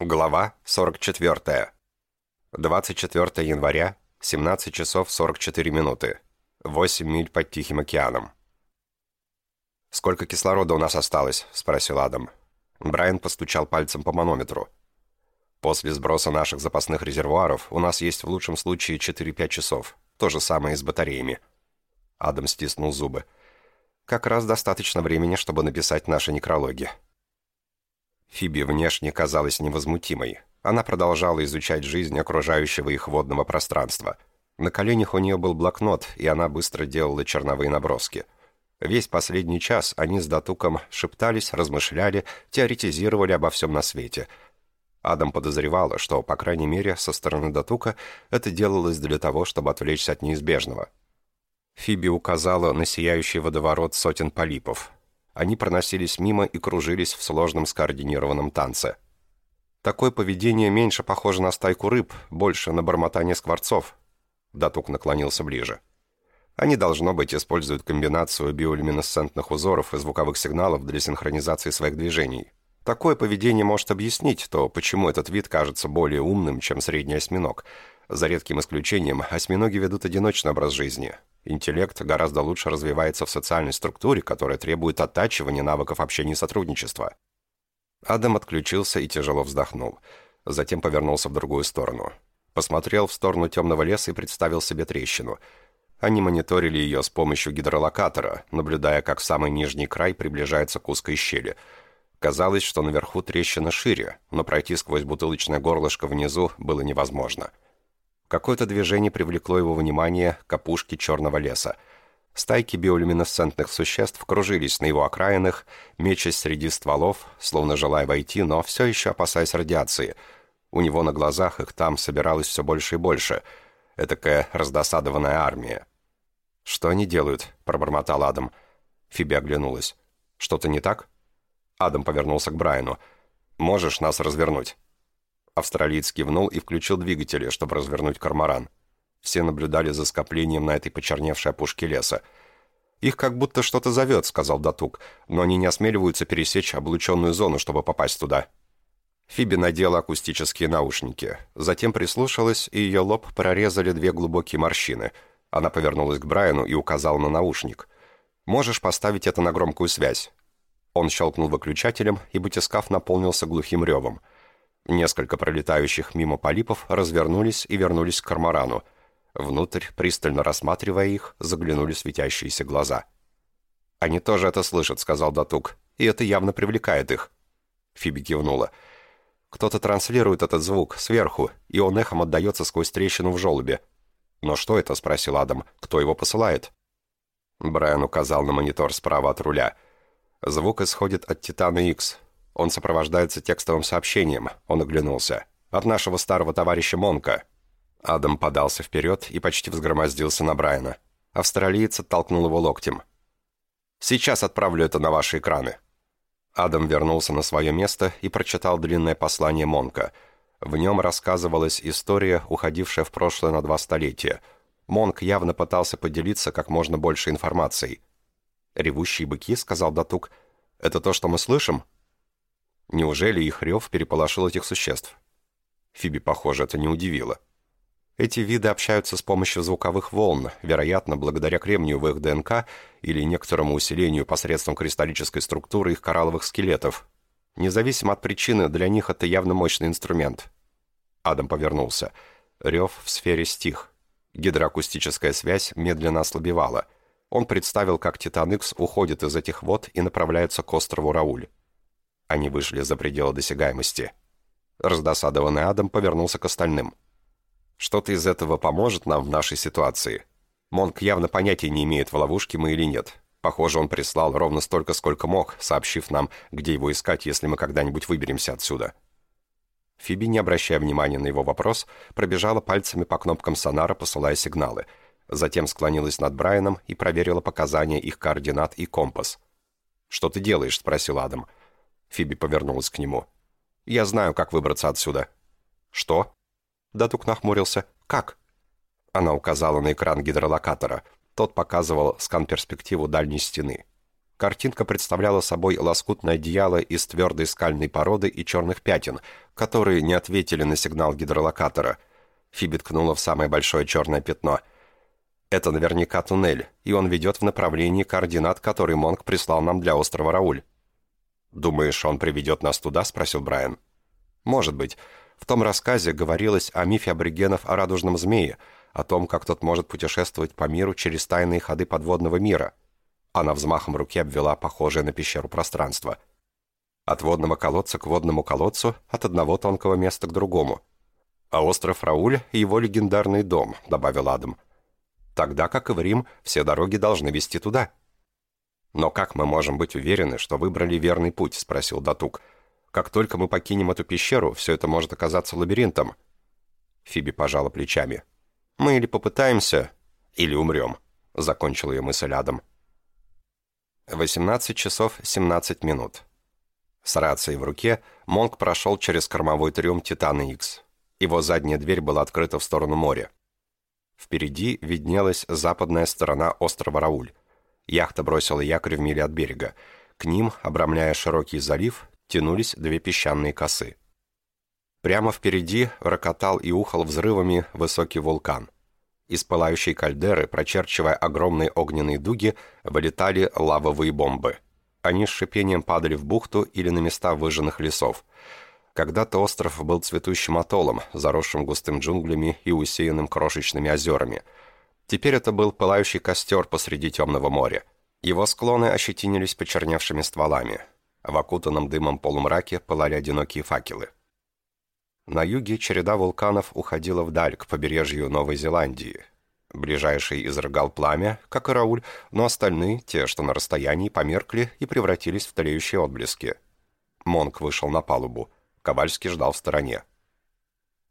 Глава 44. 24 января, 17 часов 44 минуты. 8 миль под Тихим океаном. «Сколько кислорода у нас осталось?» – спросил Адам. Брайан постучал пальцем по манометру. «После сброса наших запасных резервуаров у нас есть в лучшем случае 4-5 часов. То же самое и с батареями». Адам стиснул зубы. «Как раз достаточно времени, чтобы написать наши некрологи». Фиби внешне казалась невозмутимой. Она продолжала изучать жизнь окружающего их водного пространства. На коленях у нее был блокнот, и она быстро делала черновые наброски. Весь последний час они с Датуком шептались, размышляли, теоретизировали обо всем на свете. Адам подозревала, что, по крайней мере, со стороны Датука это делалось для того, чтобы отвлечься от неизбежного. Фиби указала на сияющий водоворот сотен полипов. Они проносились мимо и кружились в сложном скоординированном танце. Такое поведение меньше похоже на стайку рыб, больше на бормотание скворцов. Датук наклонился ближе. Они, должно быть, используют комбинацию биолюминесцентных узоров и звуковых сигналов для синхронизации своих движений. Такое поведение может объяснить то, почему этот вид кажется более умным, чем средний осьминог. За редким исключением, осьминоги ведут одиночный образ жизни. Интеллект гораздо лучше развивается в социальной структуре, которая требует оттачивания навыков общения и сотрудничества. Адам отключился и тяжело вздохнул. Затем повернулся в другую сторону. Посмотрел в сторону темного леса и представил себе трещину. Они мониторили ее с помощью гидролокатора, наблюдая, как самый нижний край приближается к узкой щели. Казалось, что наверху трещина шире, но пройти сквозь бутылочное горлышко внизу было невозможно. — Какое-то движение привлекло его внимание к опушке черного леса. Стайки биолюминесцентных существ кружились на его окраинах, мечась среди стволов, словно желая войти, но все еще опасаясь радиации. У него на глазах их там собиралось все больше и больше. Этакая раздосадованная армия. «Что они делают?» – пробормотал Адам. Фиби оглянулась. «Что-то не так?» Адам повернулся к Брайану. «Можешь нас развернуть?» Австралиец кивнул и включил двигатели, чтобы развернуть кармаран. Все наблюдали за скоплением на этой почерневшей опушке леса. «Их как будто что-то зовет», — сказал Датук, «но они не осмеливаются пересечь облученную зону, чтобы попасть туда». Фиби надела акустические наушники. Затем прислушалась, и ее лоб прорезали две глубокие морщины. Она повернулась к Брайану и указала на наушник. «Можешь поставить это на громкую связь?» Он щелкнул выключателем, и батискаф наполнился глухим ревом — Несколько пролетающих мимо полипов развернулись и вернулись к кармарану. Внутрь, пристально рассматривая их, заглянули светящиеся глаза. «Они тоже это слышат», — сказал Датук, — «и это явно привлекает их». Фиби кивнула. «Кто-то транслирует этот звук сверху, и он эхом отдается сквозь трещину в желобе». «Но что это?» — спросил Адам. «Кто его посылает?» Брайан указал на монитор справа от руля. «Звук исходит от Титана X. Он сопровождается текстовым сообщением. Он оглянулся. От нашего старого товарища Монка. Адам подался вперед и почти взгромоздился на Брайана. Австралиец оттолкнул его локтем. «Сейчас отправлю это на ваши экраны». Адам вернулся на свое место и прочитал длинное послание Монка. В нем рассказывалась история, уходившая в прошлое на два столетия. Монк явно пытался поделиться как можно больше информацией. «Ревущие быки», — сказал Датук, — «это то, что мы слышим?» Неужели их рев переполошил этих существ? Фиби, похоже, это не удивило. Эти виды общаются с помощью звуковых волн, вероятно, благодаря кремнию в их ДНК или некоторому усилению посредством кристаллической структуры их коралловых скелетов. Независимо от причины, для них это явно мощный инструмент. Адам повернулся. Рев в сфере стих. Гидроакустическая связь медленно ослабевала. Он представил, как Титан Икс уходит из этих вод и направляется к острову Рауль. Они вышли за пределы досягаемости. Раздосадованный Адам повернулся к остальным. «Что-то из этого поможет нам в нашей ситуации?» Монк явно понятия не имеет, в ловушке мы или нет. Похоже, он прислал ровно столько, сколько мог, сообщив нам, где его искать, если мы когда-нибудь выберемся отсюда. Фиби, не обращая внимания на его вопрос, пробежала пальцами по кнопкам сонара, посылая сигналы. Затем склонилась над Брайаном и проверила показания их координат и компас. «Что ты делаешь?» — спросил Адам. Фиби повернулась к нему. «Я знаю, как выбраться отсюда». «Что?» Датук нахмурился. «Как?» Она указала на экран гидролокатора. Тот показывал скан-перспективу дальней стены. Картинка представляла собой лоскутное одеяло из твердой скальной породы и черных пятен, которые не ответили на сигнал гидролокатора. Фиби ткнула в самое большое черное пятно. Это наверняка туннель, и он ведет в направлении координат, которые Монг прислал нам для острова Рауль. «Думаешь, он приведет нас туда?» — спросил Брайан. «Может быть. В том рассказе говорилось о мифе аборигенов о радужном змее, о том, как тот может путешествовать по миру через тайные ходы подводного мира». Она взмахом руки обвела похожее на пещеру пространство. От водного колодца к водному колодцу, от одного тонкого места к другому. А остров Рауль — его легендарный дом, добавил Адам. Тогда, как и в Рим, все дороги должны вести туда. «Но как мы можем быть уверены, что выбрали верный путь?» — спросил Датук. «Как только мы покинем эту пещеру, все это может оказаться лабиринтом». Фиби пожала плечами. «Мы или попытаемся, или умрем», — закончил ее мысль Адам. 18 часов 17 минут. С рацией в руке Монк прошел через кормовой трюм «Титана Икс». Его задняя дверь была открыта в сторону моря. Впереди виднелась западная сторона острова Рауль. Яхта бросила якорь в миле от берега. К ним, обрамляя широкий залив, тянулись две песчаные косы. Прямо впереди рокотал и ухал взрывами высокий вулкан – из пылающей кальдеры, прочерчивая огромные огненные дуги, вылетали лавовые бомбы. Они с шипением падали в бухту или на места выжженных лесов. Когда-то остров был цветущим атоллом, заросшим густым джунглями и усеянным крошечными озерами. Теперь это был пылающий костер посреди темного моря. Его склоны ощетинились почерневшими стволами. В окутанном дымом полумраке пылали одинокие факелы. На юге череда вулканов уходила вдаль, к побережью Новой Зеландии. Ближайший изрыгал пламя, как и Рауль, но остальные, те, что на расстоянии, померкли и превратились в тлеющие отблески. Монк вышел на палубу. Ковальский ждал в стороне.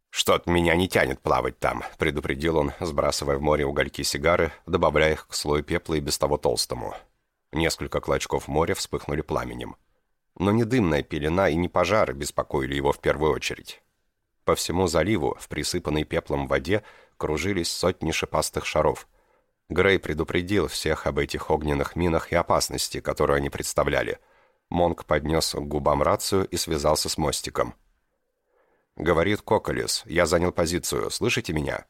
«Что-то меня не тянет плавать там», — предупредил он, сбрасывая в море угольки сигары, добавляя их к слою пепла и без того толстому. Несколько клочков моря вспыхнули пламенем. Но не дымная пелена и не пожары беспокоили его в первую очередь. По всему заливу, в присыпанной пеплом воде, кружились сотни шипастых шаров. Грей предупредил всех об этих огненных минах и опасности, которую они представляли. Монк поднес к губам рацию и связался с мостиком. «Говорит Коколес, я занял позицию, слышите меня?»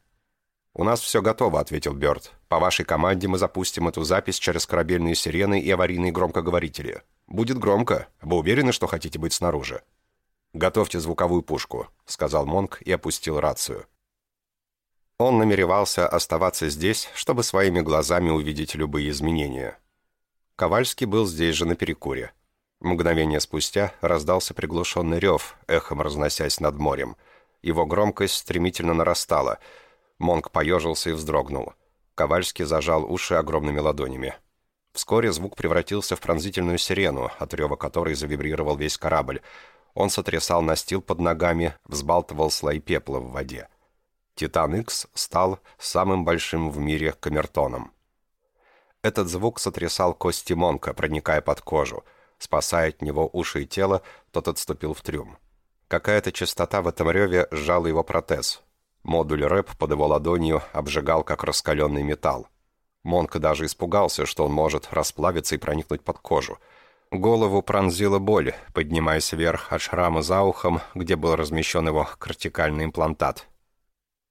«У нас все готово», — ответил Бёрд. «По вашей команде мы запустим эту запись через корабельные сирены и аварийные громкоговорители. Будет громко. Вы уверены, что хотите быть снаружи?» «Готовьте звуковую пушку», — сказал Монк и опустил рацию. Он намеревался оставаться здесь, чтобы своими глазами увидеть любые изменения. Ковальский был здесь же на перекуре. Мгновение спустя раздался приглушенный рев, эхом разносясь над морем. Его громкость стремительно нарастала. Монк поежился и вздрогнул. Ковальский зажал уши огромными ладонями. Вскоре звук превратился в пронзительную сирену, от рева которой завибрировал весь корабль, он сотрясал настил под ногами, взбалтывал слои пепла в воде. Титан Икс стал самым большим в мире камертоном. Этот звук сотрясал кости Монка, проникая под кожу. Спасая от него уши и тело, тот отступил в трюм. Какая-то частота в этом реве сжала его протез. Модуль рэп под его ладонью обжигал, как раскаленный металл. Монк даже испугался, что он может расплавиться и проникнуть под кожу – Голову пронзила боль, поднимаясь вверх от шрама за ухом, где был размещен его кортикальный имплантат.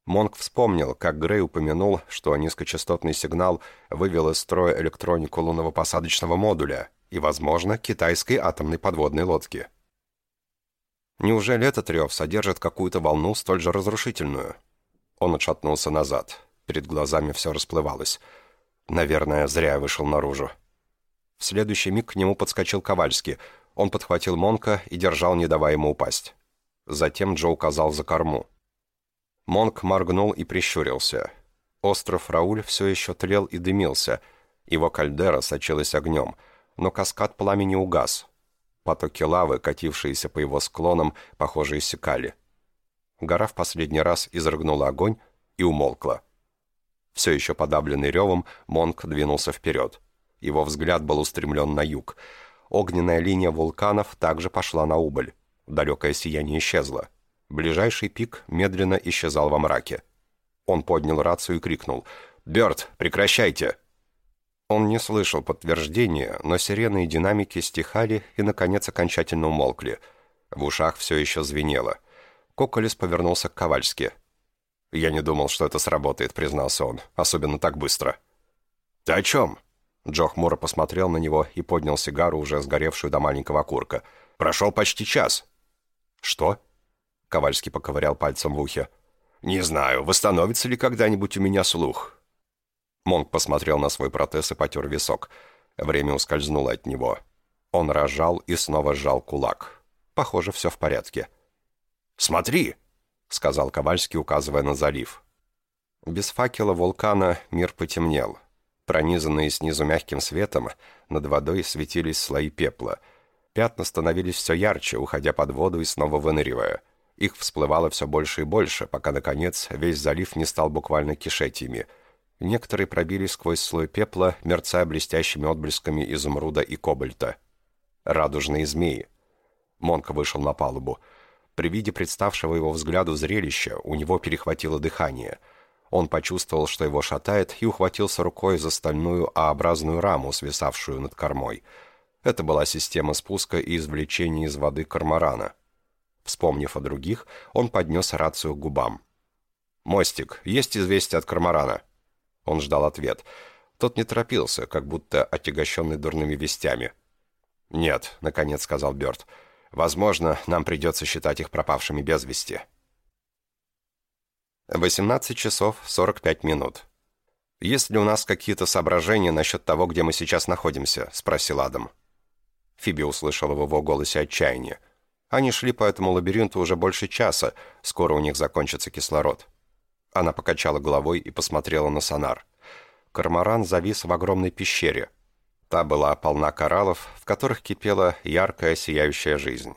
Монк вспомнил, как Грей упомянул, что низкочастотный сигнал вывел из строя электронику лунного посадочного модуля и, возможно, китайской атомной подводной лодки. Неужели этот рев содержит какую-то волну столь же разрушительную? Он отшатнулся назад. Перед глазами все расплывалось. Наверное, зря я вышел наружу. В следующий миг к нему подскочил Ковальский. Он подхватил Монка и держал, не давая ему упасть. Затем Джо указал за корму. Монк моргнул и прищурился. Остров Рауль все еще тлел и дымился. Его кальдера сочилась огнем, но каскад пламени угас. Потоки лавы, катившиеся по его склонам, похоже, иссякали. Гора в последний раз изрыгнула огонь и умолкла. Все еще подавленный ревом, Монк двинулся вперед. Его взгляд был устремлен на юг. Огненная линия вулканов также пошла на убыль. Далекое сияние исчезло. Ближайший пик медленно исчезал во мраке. Он поднял рацию и крикнул «Бёрд, прекращайте!» Он не слышал подтверждения, но сирены и динамики стихали и, наконец, окончательно умолкли. В ушах все еще звенело. Коколес повернулся к Ковальски. «Я не думал, что это сработает», — признался он. «Особенно так быстро». «Ты о чем?» Джо хмуро посмотрел на него и поднял сигару, уже сгоревшую до маленького окурка. «Прошел почти час». «Что?» Ковальский поковырял пальцем в ухе. «Не знаю, восстановится ли когда-нибудь у меня слух». Монк посмотрел на свой протез и потер висок. Время ускользнуло от него. Он рожал и снова сжал кулак. Похоже, все в порядке. «Смотри!» — сказал Ковальский, указывая на залив. Без факела вулкана мир потемнел. Пронизанные снизу мягким светом, над водой светились слои пепла. Пятна становились все ярче, уходя под воду и снова выныривая. Их всплывало все больше и больше, пока, наконец, весь залив не стал буквально кишеть ими. Некоторые пробились сквозь слой пепла, мерцая блестящими отблесками изумруда и кобальта. Радужные змеи. Монк вышел на палубу. При виде представшего его взгляду зрелища у него перехватило дыхание — он почувствовал, что его шатает, и ухватился рукой за стальную А-образную раму, свисавшую над кормой. Это была система спуска и извлечения из воды корморана. Вспомнив о других, он поднес рацию к губам. «Мостик, есть известие от корморана?» Он ждал ответ. Тот не торопился, как будто отягощенный дурными вестями. «Нет», — наконец сказал Бёрд. «Возможно, нам придется считать их пропавшими без вести». 18 часов 45 минут. «Есть ли у нас какие-то соображения насчет того, где мы сейчас находимся?» — спросил Адам. Фиби услышала в его голосе отчаяние. Они шли по этому лабиринту уже больше часа, скоро у них закончится кислород. Она покачала головой и посмотрела на сонар. Кармаран завис в огромной пещере. Та была полна кораллов, в которых кипела яркая сияющая жизнь.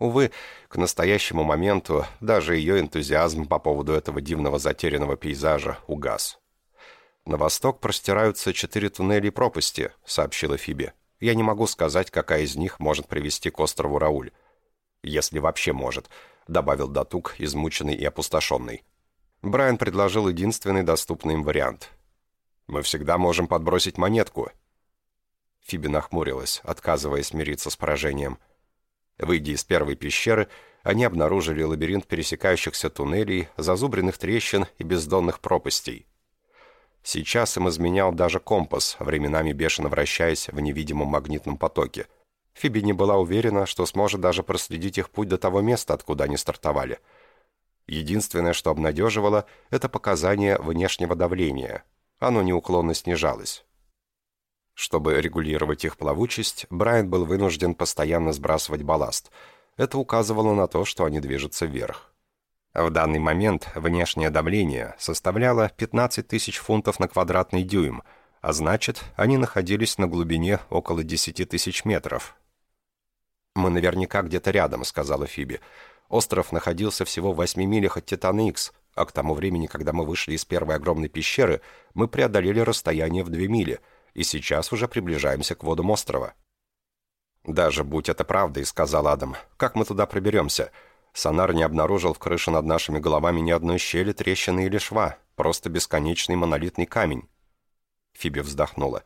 Увы, к настоящему моменту даже ее энтузиазм по поводу этого дивного затерянного пейзажа угас. «На восток простираются четыре туннеля и пропасти», — сообщила Фиби. «Я не могу сказать, какая из них может привести к острову Рауль. Если вообще может», — добавил Датук, измученный и опустошенный. Брайан предложил единственный доступный им вариант. «Мы всегда можем подбросить монетку». Фиби нахмурилась, отказываясь мириться с поражением. Выйдя из первой пещеры, они обнаружили лабиринт пересекающихся туннелей, зазубренных трещин и бездонных пропастей. Сейчас им изменял даже компас, временами бешено вращаясь в невидимом магнитном потоке. Фиби не была уверена, что сможет даже проследить их путь до того места, откуда они стартовали. Единственное, что обнадеживало, это показание внешнего давления. Оно неуклонно снижалось. Чтобы регулировать их плавучесть, Брайан был вынужден постоянно сбрасывать балласт. Это указывало на то, что они движутся вверх. В данный момент внешнее давление составляло 15 тысяч фунтов на квадратный дюйм, а значит, они находились на глубине около 10 тысяч метров. «Мы наверняка где-то рядом», — сказала Фиби. «Остров находился всего в 8 милях от Титана-Икс, а к тому времени, когда мы вышли из первой огромной пещеры, мы преодолели расстояние в 2 мили — и сейчас уже приближаемся к водам острова. «Даже будь это правдой», — сказал Адам, — «как мы туда проберемся? Сонар не обнаружил в крыше над нашими головами ни одной щели, трещины или шва, просто бесконечный монолитный камень». Фиби вздохнула.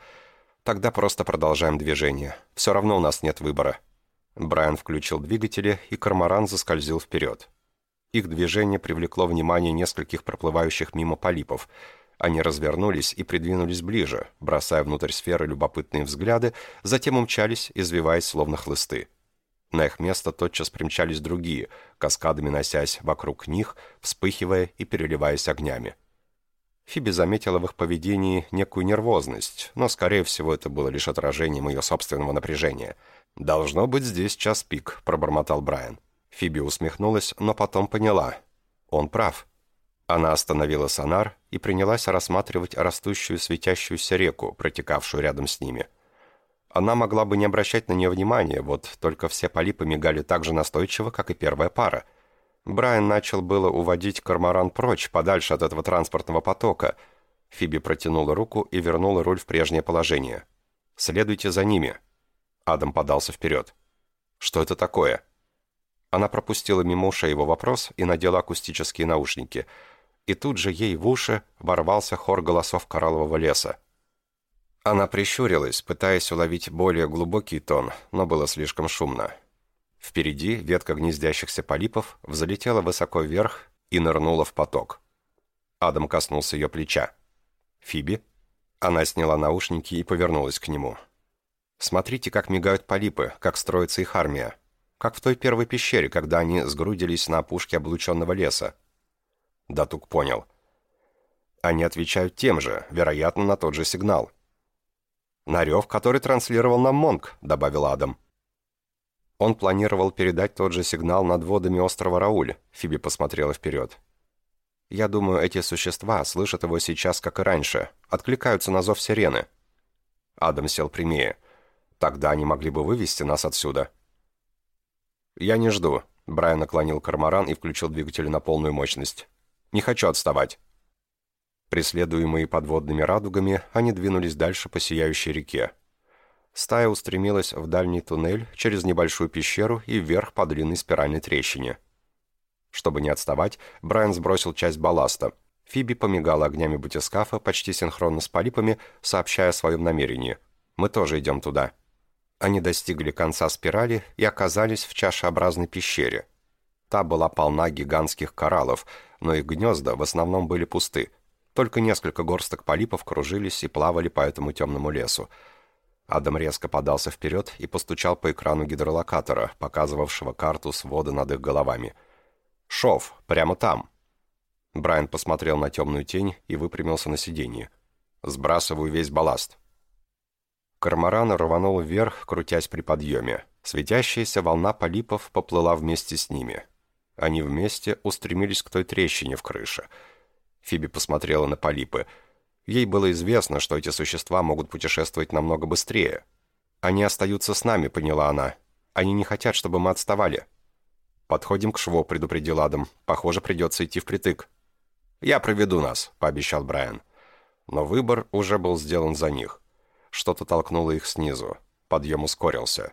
«Тогда просто продолжаем движение. Все равно у нас нет выбора». Брайан включил двигатели, и корморан заскользил вперед. Их движение привлекло внимание нескольких проплывающих мимо полипов — они развернулись и придвинулись ближе, бросая внутрь сферы любопытные взгляды, затем умчались, извиваясь словно хлысты. На их место тотчас примчались другие, каскадами носясь вокруг них, вспыхивая и переливаясь огнями. Фиби заметила в их поведении некую нервозность, но, скорее всего, это было лишь отражением ее собственного напряжения. «Должно быть здесь час пик», — пробормотал Брайан. Фиби усмехнулась, но потом поняла. Он прав. Она остановила сонар и принялась рассматривать растущую светящуюся реку, протекавшую рядом с ними. Она могла бы не обращать на нее внимания, вот только все полипы мигали так же настойчиво, как и первая пара. Брайан начал было уводить корморан прочь, подальше от этого транспортного потока. Фиби протянула руку и вернула руль в прежнее положение. «Следуйте за ними». Адам подался вперед. «Что это такое?» Она пропустила мимо ушей его вопрос и надела акустические наушники – и тут же ей в уши ворвался хор голосов кораллового леса. Она прищурилась, пытаясь уловить более глубокий тон, но было слишком шумно. Впереди ветка гнездящихся полипов взлетела высоко вверх и нырнула в поток. Адам коснулся ее плеча. «Фиби?» Она сняла наушники и повернулась к нему. «Смотрите, как мигают полипы, как строится их армия. Как в той первой пещере, когда они сгрудились на опушке облученного леса». Датук понял. «Они отвечают тем же, вероятно, на тот же сигнал». «На рев, который транслировал нам Монг», — добавил Адам. Он планировал передать тот же сигнал над водами острова Рауль. Фиби посмотрела вперед. «Я думаю, эти существа слышат его сейчас, как и раньше. Откликаются на зов сирены». Адам сел прямее. «Тогда они могли бы вывести нас отсюда». «Я не жду». Брайан наклонил кармаран и включил двигатель на полную мощность. «Не хочу отставать». Преследуемые подводными радугами, они двинулись дальше по сияющей реке. Стая устремилась в дальний туннель через небольшую пещеру и вверх по длинной спиральной трещине. Чтобы не отставать, Брайан сбросил часть балласта. Фиби помигала огнями батискафа почти синхронно с полипами, сообщая о своем намерении. «Мы тоже идем туда». Они достигли конца спирали и оказались в чашеобразной пещере. Та была полна гигантских кораллов, но их гнезда в основном были пусты. Только несколько горсток полипов кружились и плавали по этому темному лесу. Адам резко подался вперед и постучал по экрану гидролокатора, показывавшего карту свода над их головами. «Шов! Прямо там!» Брайан посмотрел на темную тень и выпрямился на сиденье. «Сбрасываю весь балласт». Кармаран рванул вверх, крутясь при подъеме. Светящаяся волна полипов поплыла вместе с ними. Они вместе устремились к той трещине в крыше. Фиби посмотрела на полипы — Ей было известно, что эти существа могут путешествовать намного быстрее. «Они остаются с нами», — поняла она. «Они не хотят, чтобы мы отставали». «Подходим к шву», — предупредил Адам. «Похоже, придется идти впритык». «Я проведу нас», — пообещал Брайан. Но выбор уже был сделан за них. Что-то толкнуло их снизу. Подъем ускорился.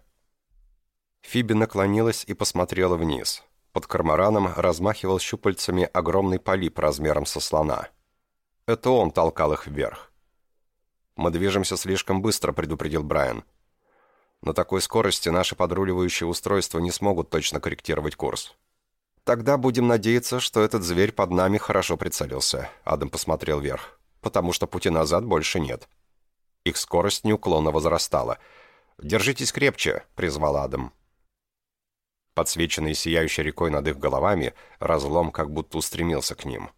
Фиби наклонилась и посмотрела вниз. Под кармараном размахивал щупальцами огромный полип размером со слона. Это он толкал их вверх. «Мы движемся слишком быстро», — предупредил Брайан. «На такой скорости наши подруливающие устройства не смогут точно корректировать курс». «Тогда будем надеяться, что этот зверь под нами хорошо прицелился», — Адам посмотрел вверх. «Потому что пути назад больше нет». Их скорость неуклонно возрастала. «Держитесь крепче», — призвал Адам. Подсвеченный сияющей рекой над их головами, разлом как будто устремился к ним.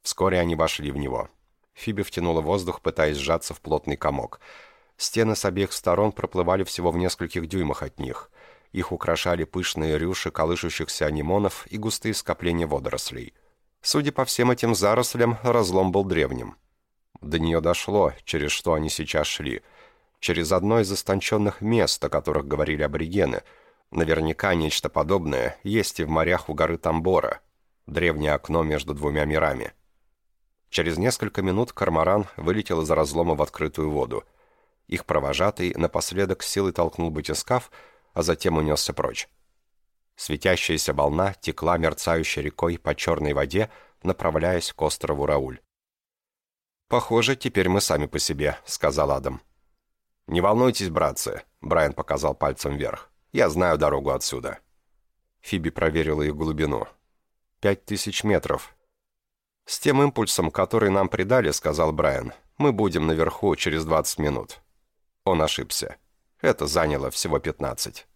Вскоре они вошли в него. Фиби втянула воздух, пытаясь сжаться в плотный комок. Стены с обеих сторон проплывали всего в нескольких дюймах от них. Их украшали пышные рюши колышущихся анимонов и густые скопления водорослей. Судя по всем этим зарослям, разлом был древним. До нее дошло, через что они сейчас шли. Через одно из истонченных мест, о которых говорили аборигены. Наверняка нечто подобное есть и в морях у горы Тамбора. Древнее окно между двумя мирами. Через несколько минут кармаран вылетел из разлома в открытую воду. Их провожатый напоследок силой толкнул батискаф, а затем унесся прочь. Светящаяся волна текла мерцающей рекой по черной воде, направляясь к острову Рауль. «Похоже, теперь мы сами по себе», — сказал Адам. «Не волнуйтесь, братцы», — Брайан показал пальцем вверх. «Я знаю дорогу отсюда». Фиби проверила их глубину. «Пять тысяч метров. «С тем импульсом, который нам придали, — сказал Брайан, — мы будем наверху через 20 минут». Он ошибся. Это заняло всего 15.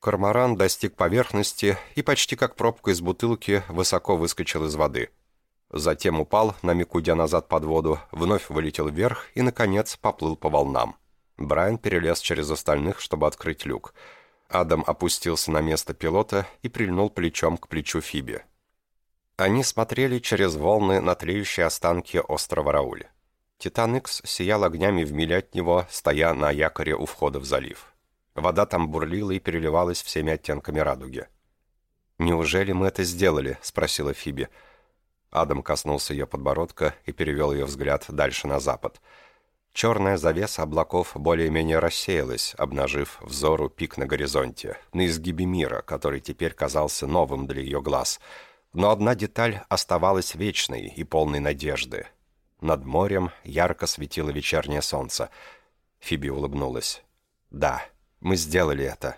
Корморан достиг поверхности и почти как пробка из бутылки высоко выскочил из воды. Затем упал, на миг уйдя назад под воду, вновь вылетел вверх и, наконец, поплыл по волнам. Брайан перелез через остальных, чтобы открыть люк. Адам опустился на место пилота и прильнул плечом к плечу Фиби. Они смотрели через волны на тлеющие останки острова Рауль. Титан Икс сиял огнями в миле от него, стоя на якоре у входа в залив. Вода там бурлила и переливалась всеми оттенками радуги. «Неужели мы это сделали?» — спросила Фиби. Адам коснулся ее подбородка и перевел ее взгляд дальше на запад. Черная завеса облаков более-менее рассеялась, обнажив взору пик на горизонте, на изгибе мира, который теперь казался новым для ее глаз — но одна деталь оставалась вечной и полной надежды. Над морем ярко светило вечернее солнце. Фиби улыбнулась. «Да, мы сделали это.